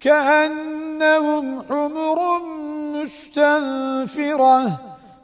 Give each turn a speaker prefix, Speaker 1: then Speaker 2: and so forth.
Speaker 1: كأنهم حمر مستنفرة.